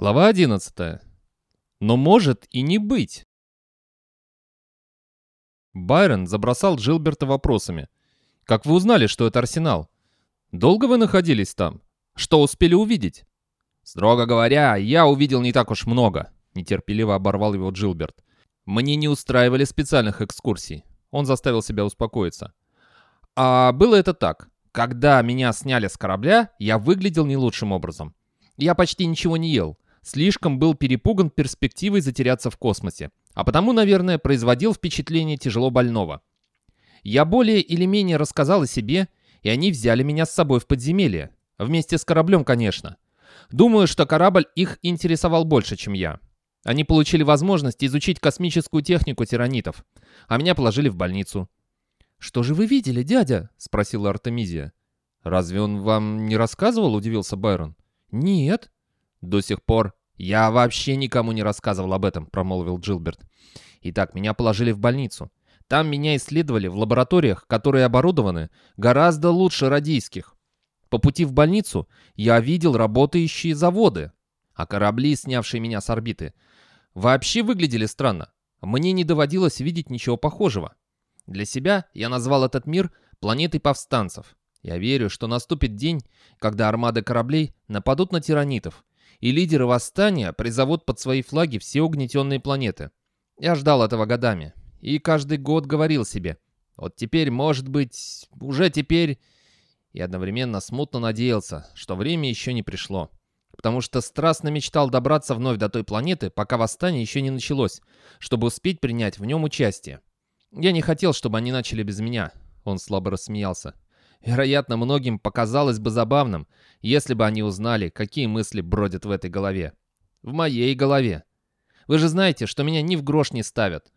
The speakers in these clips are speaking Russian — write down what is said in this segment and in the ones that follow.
Глава 11. Но может и не быть. Байрон забросал Джилберта вопросами. «Как вы узнали, что это Арсенал? Долго вы находились там? Что успели увидеть?» «Строго говоря, я увидел не так уж много», — нетерпеливо оборвал его Джилберт. «Мне не устраивали специальных экскурсий». Он заставил себя успокоиться. «А было это так. Когда меня сняли с корабля, я выглядел не лучшим образом. Я почти ничего не ел. Слишком был перепуган перспективой затеряться в космосе. А потому, наверное, производил впечатление тяжело больного. Я более или менее рассказал о себе, и они взяли меня с собой в подземелье. Вместе с кораблем, конечно. Думаю, что корабль их интересовал больше, чем я. Они получили возможность изучить космическую технику тиранитов, а меня положили в больницу. «Что же вы видели, дядя?» — спросила Артемизия. «Разве он вам не рассказывал?» — удивился Байрон. «Нет». «До сих пор я вообще никому не рассказывал об этом», — промолвил Джилберт. «Итак, меня положили в больницу. Там меня исследовали в лабораториях, которые оборудованы гораздо лучше радийских. По пути в больницу я видел работающие заводы, а корабли, снявшие меня с орбиты, вообще выглядели странно. Мне не доводилось видеть ничего похожего. Для себя я назвал этот мир планетой повстанцев. Я верю, что наступит день, когда армады кораблей нападут на тиранитов, и лидеры восстания призовут под свои флаги все угнетенные планеты. Я ждал этого годами, и каждый год говорил себе, вот теперь, может быть, уже теперь... И одновременно смутно надеялся, что время еще не пришло. Потому что страстно мечтал добраться вновь до той планеты, пока восстание еще не началось, чтобы успеть принять в нем участие. Я не хотел, чтобы они начали без меня. Он слабо рассмеялся. Вероятно, многим показалось бы забавным, если бы они узнали, какие мысли бродят в этой голове. В моей голове. Вы же знаете, что меня ни в грош не ставят.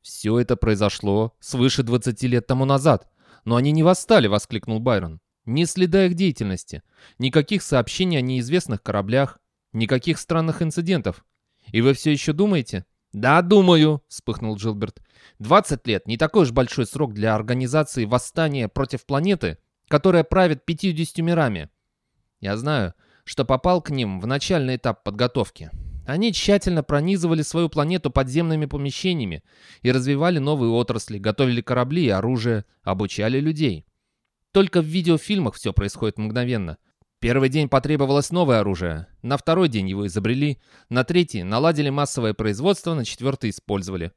Все это произошло свыше 20 лет тому назад. Но они не восстали, воскликнул Байрон. Ни следа их деятельности, никаких сообщений о неизвестных кораблях, никаких странных инцидентов. И вы все еще думаете? «Да, думаю», — вспыхнул Джилберт. «20 лет — не такой уж большой срок для организации восстания против планеты, которая правит 50 мирами. Я знаю, что попал к ним в начальный этап подготовки. Они тщательно пронизывали свою планету подземными помещениями и развивали новые отрасли, готовили корабли и оружие, обучали людей. Только в видеофильмах все происходит мгновенно. Первый день потребовалось новое оружие, на второй день его изобрели, на третий наладили массовое производство, на четвертый использовали.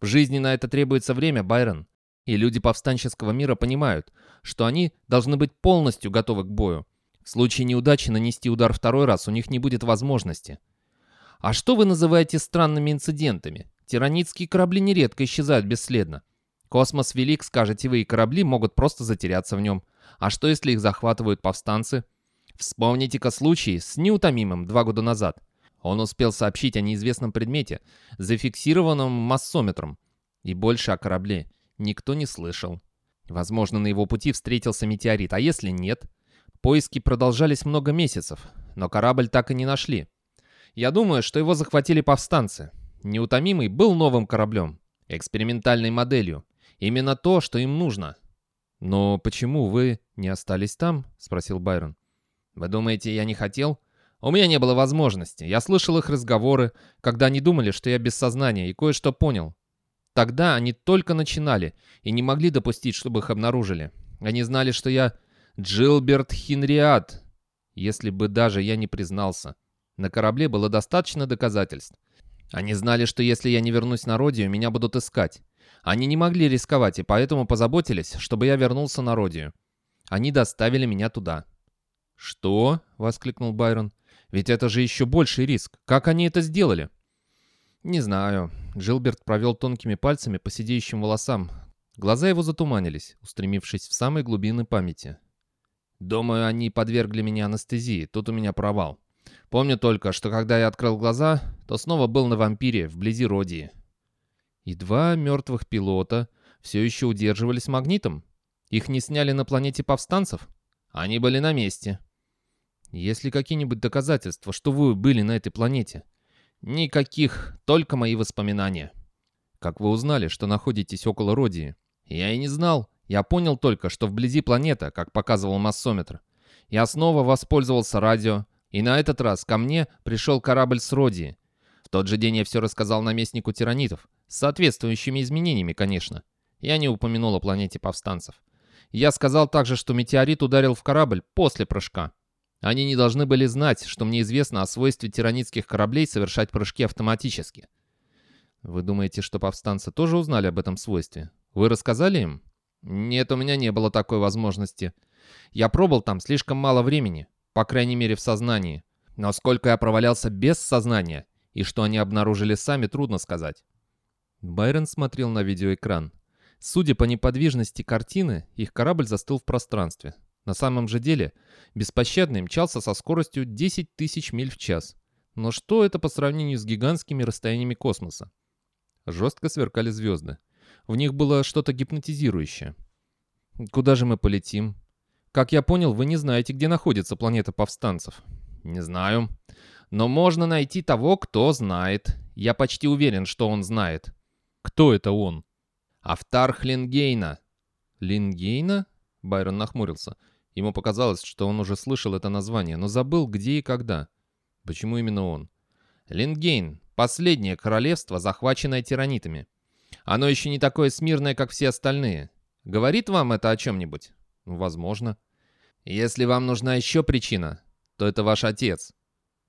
В жизни на это требуется время, Байрон. И люди повстанческого мира понимают, что они должны быть полностью готовы к бою. В случае неудачи нанести удар второй раз у них не будет возможности. А что вы называете странными инцидентами? Тиранитские корабли нередко исчезают бесследно. Космос велик, скажете вы, и корабли могут просто затеряться в нем. А что если их захватывают повстанцы? Вспомните-ка случай с неутомимым два года назад. Он успел сообщить о неизвестном предмете, зафиксированном массометром. И больше о корабле никто не слышал. Возможно, на его пути встретился метеорит, а если нет? Поиски продолжались много месяцев, но корабль так и не нашли. Я думаю, что его захватили повстанцы. Неутомимый был новым кораблем, экспериментальной моделью. Именно то, что им нужно. «Но почему вы не остались там?» — спросил Байрон. Вы думаете, я не хотел? У меня не было возможности. Я слышал их разговоры, когда они думали, что я без сознания, и кое-что понял. Тогда они только начинали и не могли допустить, чтобы их обнаружили. Они знали, что я Джилберт Хинриат, если бы даже я не признался. На корабле было достаточно доказательств. Они знали, что если я не вернусь на Родию, меня будут искать. Они не могли рисковать, и поэтому позаботились, чтобы я вернулся на Родию. Они доставили меня туда. «Что?» — воскликнул Байрон. «Ведь это же еще больший риск. Как они это сделали?» «Не знаю». Джилберт провел тонкими пальцами по сидеющим волосам. Глаза его затуманились, устремившись в самые глубины памяти. «Думаю, они подвергли меня анестезии. Тут у меня провал. Помню только, что когда я открыл глаза, то снова был на вампире, вблизи Родии». И два мертвых пилота все еще удерживались магнитом? Их не сняли на планете повстанцев? Они были на месте. Есть ли какие-нибудь доказательства, что вы были на этой планете? Никаких, только мои воспоминания. Как вы узнали, что находитесь около Родии? Я и не знал. Я понял только, что вблизи планета, как показывал массометр. Я снова воспользовался радио И на этот раз ко мне пришел корабль с Родии. В тот же день я все рассказал наместнику тиранитов, с соответствующими изменениями, конечно. Я не упомянул о планете повстанцев. Я сказал также, что метеорит ударил в корабль после прыжка. Они не должны были знать, что мне известно о свойстве тиранитских кораблей совершать прыжки автоматически. Вы думаете, что повстанцы тоже узнали об этом свойстве? Вы рассказали им? Нет, у меня не было такой возможности. Я пробыл там слишком мало времени, по крайней мере в сознании. Но сколько я провалялся без сознания, и что они обнаружили сами, трудно сказать. Байрон смотрел на видеоэкран. Судя по неподвижности картины, их корабль застыл в пространстве. На самом же деле, беспощадный мчался со скоростью 10 тысяч миль в час. Но что это по сравнению с гигантскими расстояниями космоса? Жестко сверкали звезды. В них было что-то гипнотизирующее. «Куда же мы полетим?» «Как я понял, вы не знаете, где находится планета повстанцев». «Не знаю. Но можно найти того, кто знает. Я почти уверен, что он знает». «Кто это он?» «Автарх Лингейна». «Лингейна?» Байрон нахмурился. Ему показалось, что он уже слышал это название, но забыл, где и когда. Почему именно он? Лингейн — последнее королевство, захваченное тиранитами. Оно еще не такое смирное, как все остальные. Говорит вам это о чем-нибудь? Возможно. Если вам нужна еще причина, то это ваш отец.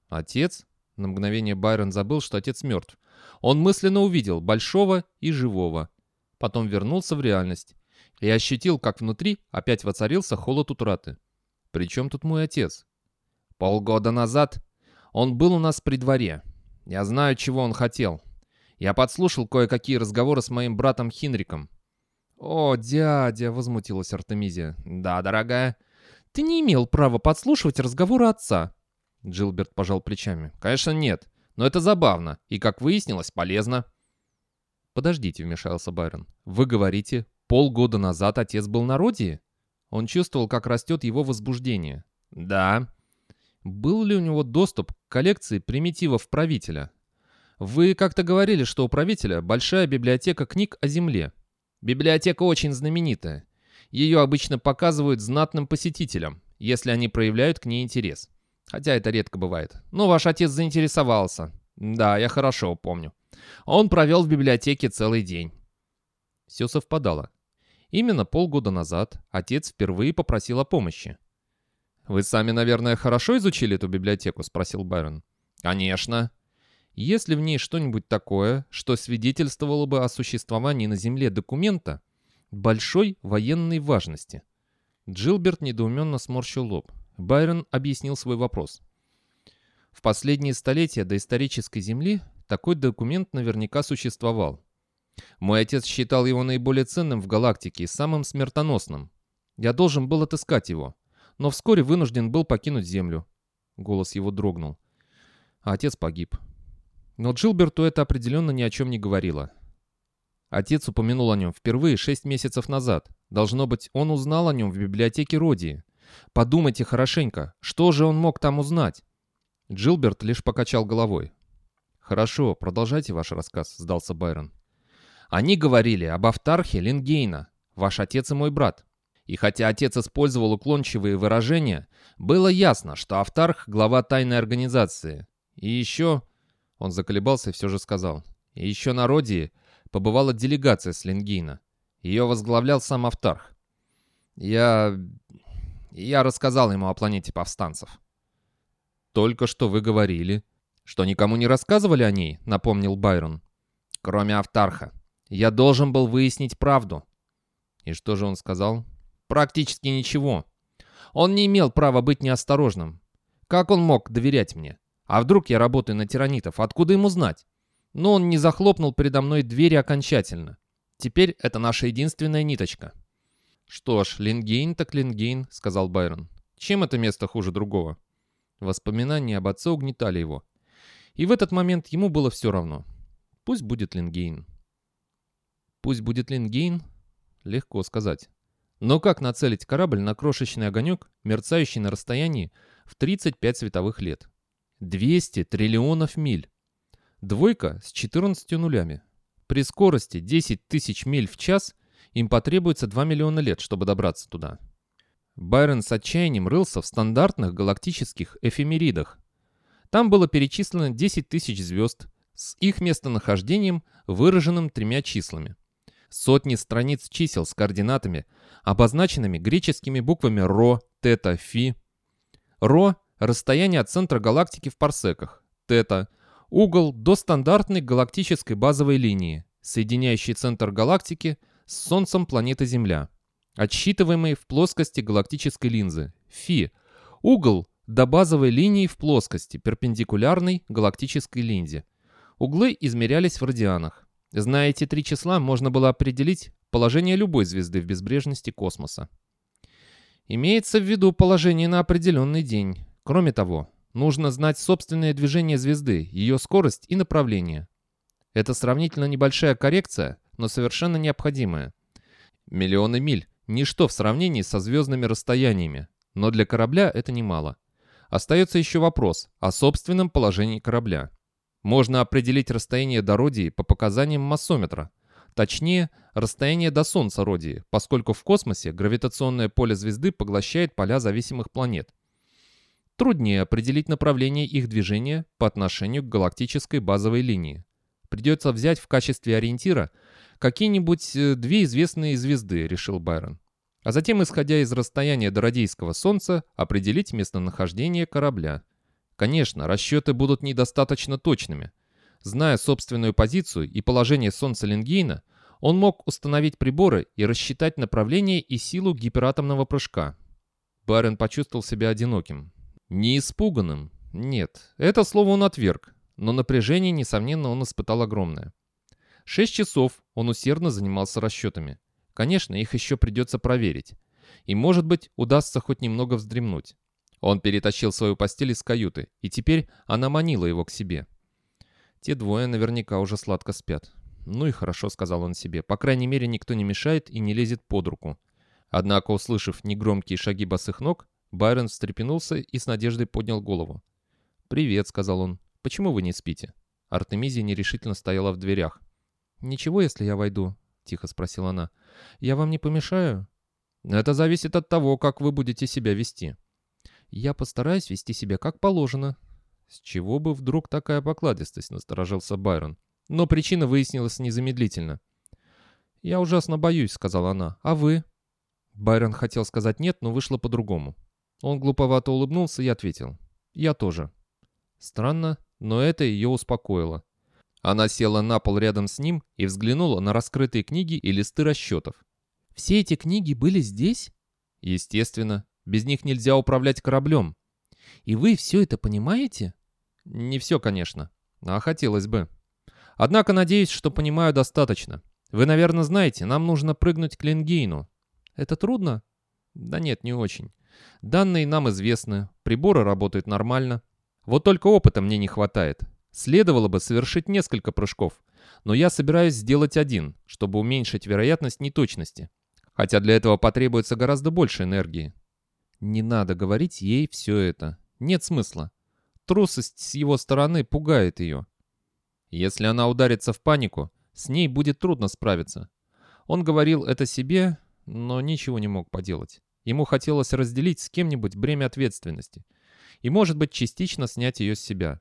Отец? На мгновение Байрон забыл, что отец мертв. Он мысленно увидел большого и живого. Потом вернулся в реальность и ощутил, как внутри опять воцарился холод утраты. Причем тут мой отец? Полгода назад он был у нас при дворе. Я знаю, чего он хотел. Я подслушал кое-какие разговоры с моим братом Хинриком. «О, дядя!» — возмутилась Артемизия. «Да, дорогая. Ты не имел права подслушивать разговоры отца». Джилберт пожал плечами. «Конечно, нет. Но это забавно. И, как выяснилось, полезно». «Подождите», — вмешался Байрон. «Вы говорите, Полгода назад отец был на Родии? Он чувствовал, как растет его возбуждение. Да. Был ли у него доступ к коллекции примитивов правителя? Вы как-то говорили, что у правителя большая библиотека книг о Земле. Библиотека очень знаменитая. Ее обычно показывают знатным посетителям, если они проявляют к ней интерес. Хотя это редко бывает. Но ваш отец заинтересовался. Да, я хорошо помню. Он провел в библиотеке целый день. Все совпадало. Именно полгода назад отец впервые попросил о помощи. «Вы сами, наверное, хорошо изучили эту библиотеку?» — спросил Байрон. «Конечно. Есть ли в ней что-нибудь такое, что свидетельствовало бы о существовании на Земле документа большой военной важности?» Джилберт недоуменно сморщил лоб. Байрон объяснил свой вопрос. В последние столетия доисторической Земли такой документ наверняка существовал. Мой отец считал его наиболее ценным в галактике и самым смертоносным. Я должен был отыскать его, но вскоре вынужден был покинуть Землю. Голос его дрогнул. А отец погиб. Но Джилберту это определенно ни о чем не говорило. Отец упомянул о нем впервые шесть месяцев назад. Должно быть, он узнал о нем в библиотеке Родии. Подумайте хорошенько, что же он мог там узнать? Джилберт лишь покачал головой. «Хорошо, продолжайте ваш рассказ», — сдался Байрон. Они говорили об Автархе Лингейна, ваш отец и мой брат. И хотя отец использовал уклончивые выражения, было ясно, что Автарх — глава тайной организации. И еще... Он заколебался и все же сказал. И еще на Родии побывала делегация с Лингейна. Ее возглавлял сам Автарх. Я... Я рассказал ему о планете повстанцев. «Только что вы говорили, что никому не рассказывали о ней», — напомнил Байрон. «Кроме Автарха. Я должен был выяснить правду. И что же он сказал? Практически ничего. Он не имел права быть неосторожным. Как он мог доверять мне? А вдруг я работаю на тиранитов? Откуда ему знать? Но он не захлопнул передо мной двери окончательно. Теперь это наша единственная ниточка. «Что ж, Лингейн так Лингейн», — сказал Байрон. «Чем это место хуже другого?» Воспоминания об отце угнетали его. И в этот момент ему было все равно. Пусть будет Лингейн. Пусть будет Лингейн, легко сказать. Но как нацелить корабль на крошечный огонек, мерцающий на расстоянии в 35 световых лет? 200 триллионов миль. Двойка с 14 нулями. При скорости 10 тысяч миль в час им потребуется 2 миллиона лет, чтобы добраться туда. Байрон с отчаянием рылся в стандартных галактических эфемеридах. Там было перечислено 10 тысяч звезд с их местонахождением, выраженным тремя числами. Сотни страниц чисел с координатами, обозначенными греческими буквами РО, Тета, Фи. РО – расстояние от центра галактики в парсеках. Тета – угол до стандартной галактической базовой линии, соединяющей центр галактики с Солнцем планеты Земля, отсчитываемый в плоскости галактической линзы. Фи – угол до базовой линии в плоскости, перпендикулярной галактической линзе. Углы измерялись в радианах. Зная эти три числа, можно было определить положение любой звезды в безбрежности космоса. Имеется в виду положение на определенный день. Кроме того, нужно знать собственное движение звезды, ее скорость и направление. Это сравнительно небольшая коррекция, но совершенно необходимая. Миллионы миль – ничто в сравнении со звездными расстояниями, но для корабля это немало. Остается еще вопрос о собственном положении корабля. Можно определить расстояние до Родии по показаниям массометра. Точнее, расстояние до Солнца Родии, поскольку в космосе гравитационное поле звезды поглощает поля зависимых планет. Труднее определить направление их движения по отношению к галактической базовой линии. Придется взять в качестве ориентира какие-нибудь э, две известные звезды, решил Байрон а затем, исходя из расстояния до Родейского Солнца, определить местонахождение корабля. Конечно, расчеты будут недостаточно точными. Зная собственную позицию и положение Солнца Ленгейна, он мог установить приборы и рассчитать направление и силу гиператомного прыжка. Барен почувствовал себя одиноким. Не испуганным. Нет, это слово он отверг, но напряжение, несомненно, он испытал огромное. Шесть часов он усердно занимался расчетами. Конечно, их еще придется проверить. И, может быть, удастся хоть немного вздремнуть. Он перетащил свою постель из каюты, и теперь она манила его к себе. Те двое наверняка уже сладко спят. «Ну и хорошо», — сказал он себе. «По крайней мере, никто не мешает и не лезет под руку». Однако, услышав негромкие шаги босых ног, Байрон встрепенулся и с надеждой поднял голову. «Привет», — сказал он. «Почему вы не спите?» Артемизия нерешительно стояла в дверях. «Ничего, если я войду?» — тихо спросила она. «Я вам не помешаю?» «Это зависит от того, как вы будете себя вести». «Я постараюсь вести себя как положено». «С чего бы вдруг такая покладистость?» — насторожился Байрон. Но причина выяснилась незамедлительно. «Я ужасно боюсь», — сказала она. «А вы?» Байрон хотел сказать «нет», но вышло по-другому. Он глуповато улыбнулся и ответил. «Я тоже». Странно, но это ее успокоило. Она села на пол рядом с ним и взглянула на раскрытые книги и листы расчетов. «Все эти книги были здесь?» «Естественно. Без них нельзя управлять кораблем». «И вы все это понимаете?» «Не все, конечно. А хотелось бы. Однако надеюсь, что понимаю достаточно. Вы, наверное, знаете, нам нужно прыгнуть к Ленгейну». «Это трудно?» «Да нет, не очень. Данные нам известны, приборы работают нормально. Вот только опыта мне не хватает. Следовало бы совершить несколько прыжков, но я собираюсь сделать один, чтобы уменьшить вероятность неточности. Хотя для этого потребуется гораздо больше энергии. Не надо говорить ей все это. Нет смысла. Трусость с его стороны пугает ее. Если она ударится в панику, с ней будет трудно справиться. Он говорил это себе, но ничего не мог поделать. Ему хотелось разделить с кем-нибудь бремя ответственности. И, может быть, частично снять ее с себя.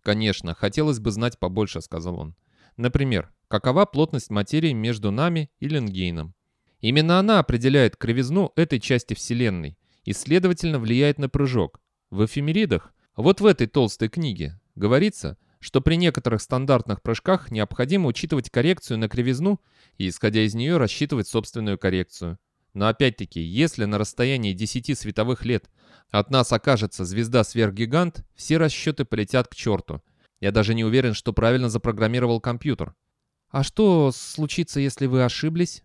«Конечно, хотелось бы знать побольше», — сказал он. «Например, какова плотность материи между нами и Ленгейном? Именно она определяет кривизну этой части Вселенной и, следовательно, влияет на прыжок. В эфемеридах, вот в этой толстой книге, говорится, что при некоторых стандартных прыжках необходимо учитывать коррекцию на кривизну и, исходя из нее, рассчитывать собственную коррекцию. Но опять-таки, если на расстоянии 10 световых лет от нас окажется звезда-сверхгигант, все расчеты полетят к черту. Я даже не уверен, что правильно запрограммировал компьютер. А что случится, если вы ошиблись?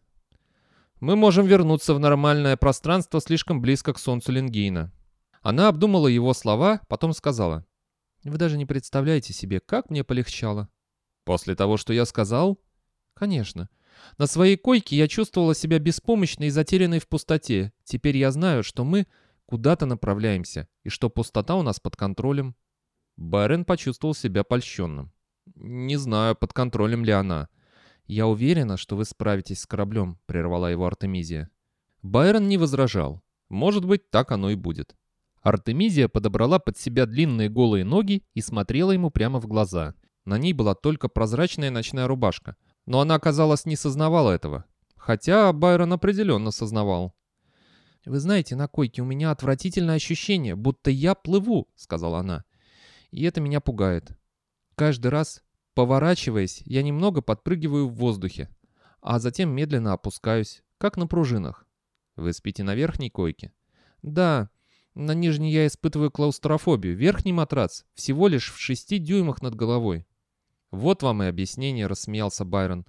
Мы можем вернуться в нормальное пространство слишком близко к Солнцу Ленгейна. Она обдумала его слова, потом сказала. Вы даже не представляете себе, как мне полегчало. После того, что я сказал? Конечно. На своей койке я чувствовала себя беспомощной и затерянной в пустоте. Теперь я знаю, что мы куда-то направляемся, и что пустота у нас под контролем. Байрон почувствовал себя польщенным. Не знаю, под контролем ли она. «Я уверена, что вы справитесь с кораблем», — прервала его Артемизия. Байрон не возражал. Может быть, так оно и будет. Артемизия подобрала под себя длинные голые ноги и смотрела ему прямо в глаза. На ней была только прозрачная ночная рубашка. Но она, казалось, не сознавала этого. Хотя Байрон определенно сознавал. «Вы знаете, на койке у меня отвратительное ощущение, будто я плыву», — сказала она. «И это меня пугает. Каждый раз, поворачиваясь, я немного подпрыгиваю в воздухе, а затем медленно опускаюсь, как на пружинах. Вы спите на верхней койке?» «Да, на нижней я испытываю клаустрофобию. Верхний матрац всего лишь в шести дюймах над головой. Вот вам и объяснение, рассмеялся Байрон.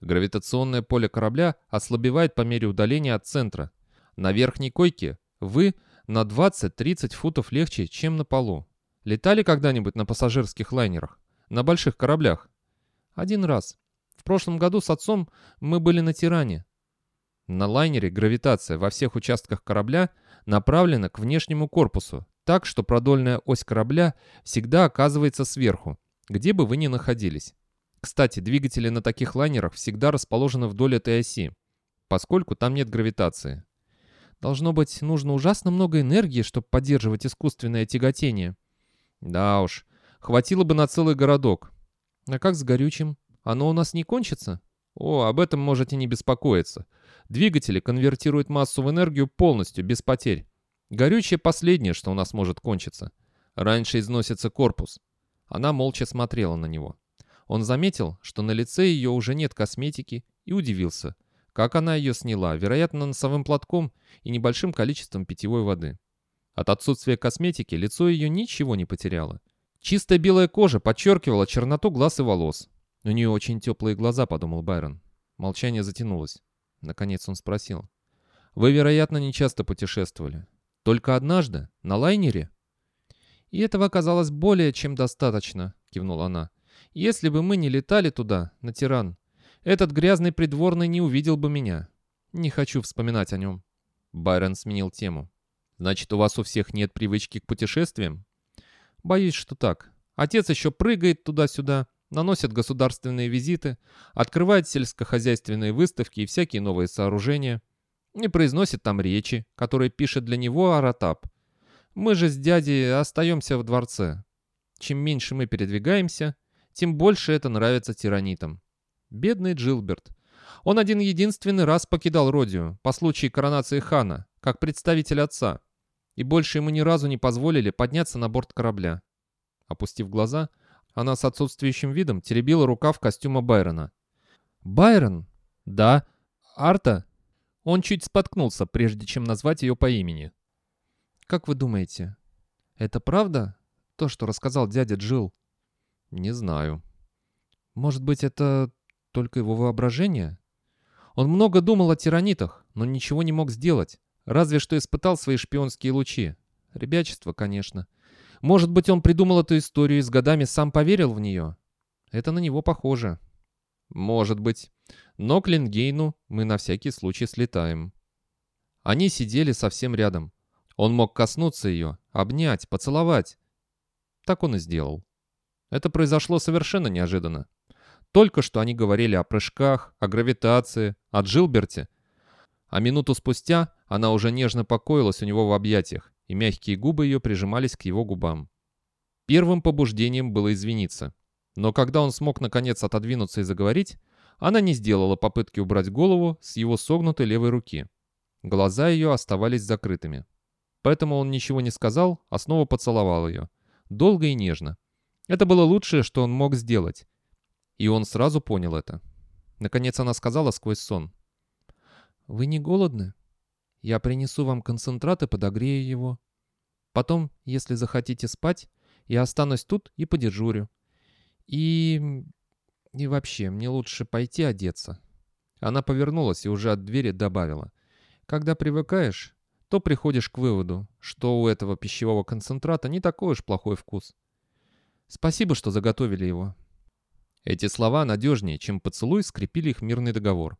Гравитационное поле корабля ослабевает по мере удаления от центра. На верхней койке вы на 20-30 футов легче, чем на полу. Летали когда-нибудь на пассажирских лайнерах? На больших кораблях? Один раз. В прошлом году с отцом мы были на Тиране. На лайнере гравитация во всех участках корабля направлена к внешнему корпусу, так что продольная ось корабля всегда оказывается сверху, где бы вы ни находились. Кстати, двигатели на таких лайнерах всегда расположены вдоль этой оси, поскольку там нет гравитации. Должно быть, нужно ужасно много энергии, чтобы поддерживать искусственное тяготение. Да уж, хватило бы на целый городок. А как с горючим? Оно у нас не кончится? О, об этом можете не беспокоиться. Двигатели конвертируют массу в энергию полностью, без потерь. Горючее последнее, что у нас может кончиться. Раньше износится корпус. Она молча смотрела на него. Он заметил, что на лице ее уже нет косметики, и удивился, как она ее сняла, вероятно, носовым платком и небольшим количеством питьевой воды. От отсутствия косметики лицо ее ничего не потеряло. Чистая белая кожа подчеркивала черноту глаз и волос. «У нее очень теплые глаза», — подумал Байрон. Молчание затянулось. Наконец он спросил. «Вы, вероятно, не часто путешествовали. Только однажды? На лайнере?» «И этого оказалось более чем достаточно», — кивнула она. «Если бы мы не летали туда, на Тиран, этот грязный придворный не увидел бы меня. Не хочу вспоминать о нем». Байрон сменил тему. «Значит, у вас у всех нет привычки к путешествиям?» «Боюсь, что так. Отец еще прыгает туда-сюда, наносит государственные визиты, открывает сельскохозяйственные выставки и всякие новые сооружения, и произносит там речи, которые пишет для него Аратап. Мы же с дядей остаемся в дворце. Чем меньше мы передвигаемся, тем больше это нравится тиранитам. Бедный Джилберт. Он один-единственный раз покидал Родию по случаю коронации хана, как представитель отца, и больше ему ни разу не позволили подняться на борт корабля. Опустив глаза, она с отсутствующим видом теребила рукав костюма Байрона. «Байрон?» «Да. Арта?» Он чуть споткнулся, прежде чем назвать ее по имени. «Как вы думаете, это правда, то, что рассказал дядя Джилл?» «Не знаю». «Может быть, это только его воображение?» Он много думал о тиранитах, но ничего не мог сделать, разве что испытал свои шпионские лучи. Ребячество, конечно. Может быть, он придумал эту историю и с годами сам поверил в нее? Это на него похоже. Может быть. Но к Ленгейну мы на всякий случай слетаем. Они сидели совсем рядом. Он мог коснуться ее, обнять, поцеловать. Так он и сделал. Это произошло совершенно неожиданно. Только что они говорили о прыжках, о гравитации, о Джилберте. А минуту спустя она уже нежно покоилась у него в объятиях, и мягкие губы ее прижимались к его губам. Первым побуждением было извиниться. Но когда он смог наконец отодвинуться и заговорить, она не сделала попытки убрать голову с его согнутой левой руки. Глаза ее оставались закрытыми. Поэтому он ничего не сказал, а снова поцеловал ее. Долго и нежно. Это было лучшее, что он мог сделать. И он сразу понял это. Наконец она сказала сквозь сон. «Вы не голодны?» Я принесу вам концентрат и подогрею его. Потом, если захотите спать, я останусь тут и подежурю. И... и вообще, мне лучше пойти одеться». Она повернулась и уже от двери добавила. «Когда привыкаешь, то приходишь к выводу, что у этого пищевого концентрата не такой уж плохой вкус. Спасибо, что заготовили его». Эти слова надежнее, чем поцелуй, скрепили их мирный договор.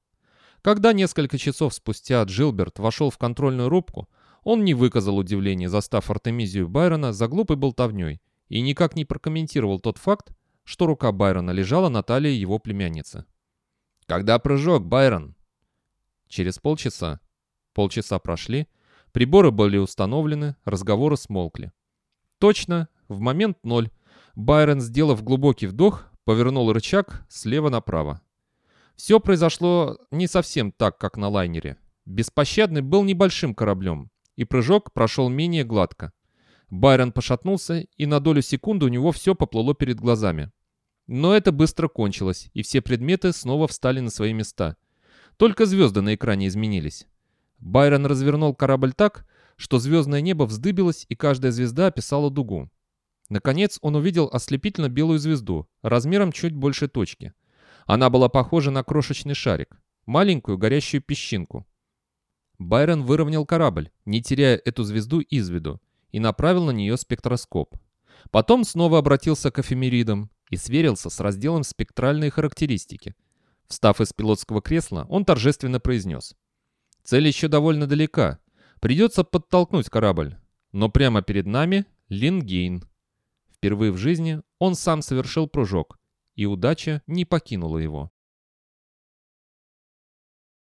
Когда несколько часов спустя Джилберт вошел в контрольную рубку, он не выказал удивления, застав Артемизию Байрона за глупой болтовней, и никак не прокомментировал тот факт, что рука Байрона лежала на талии его племянницы. «Когда прыжок, Байрон?» Через полчаса, полчаса прошли, Приборы были установлены, разговоры смолкли. Точно, в момент ноль, Байрон, сделав глубокий вдох, повернул рычаг слева направо. Все произошло не совсем так, как на лайнере. Беспощадный был небольшим кораблем, и прыжок прошел менее гладко. Байрон пошатнулся, и на долю секунды у него все поплыло перед глазами. Но это быстро кончилось, и все предметы снова встали на свои места. Только звезды на экране изменились. Байрон развернул корабль так, что звездное небо вздыбилось, и каждая звезда описала дугу. Наконец он увидел ослепительно белую звезду, размером чуть больше точки. Она была похожа на крошечный шарик, маленькую горящую песчинку. Байрон выровнял корабль, не теряя эту звезду из виду, и направил на нее спектроскоп. Потом снова обратился к эфемеридам и сверился с разделом «Спектральные характеристики». Встав из пилотского кресла, он торжественно произнес. «Цель еще довольно далека. Придется подтолкнуть корабль. Но прямо перед нами Лингейн». Впервые в жизни он сам совершил прыжок, и удача не покинула его.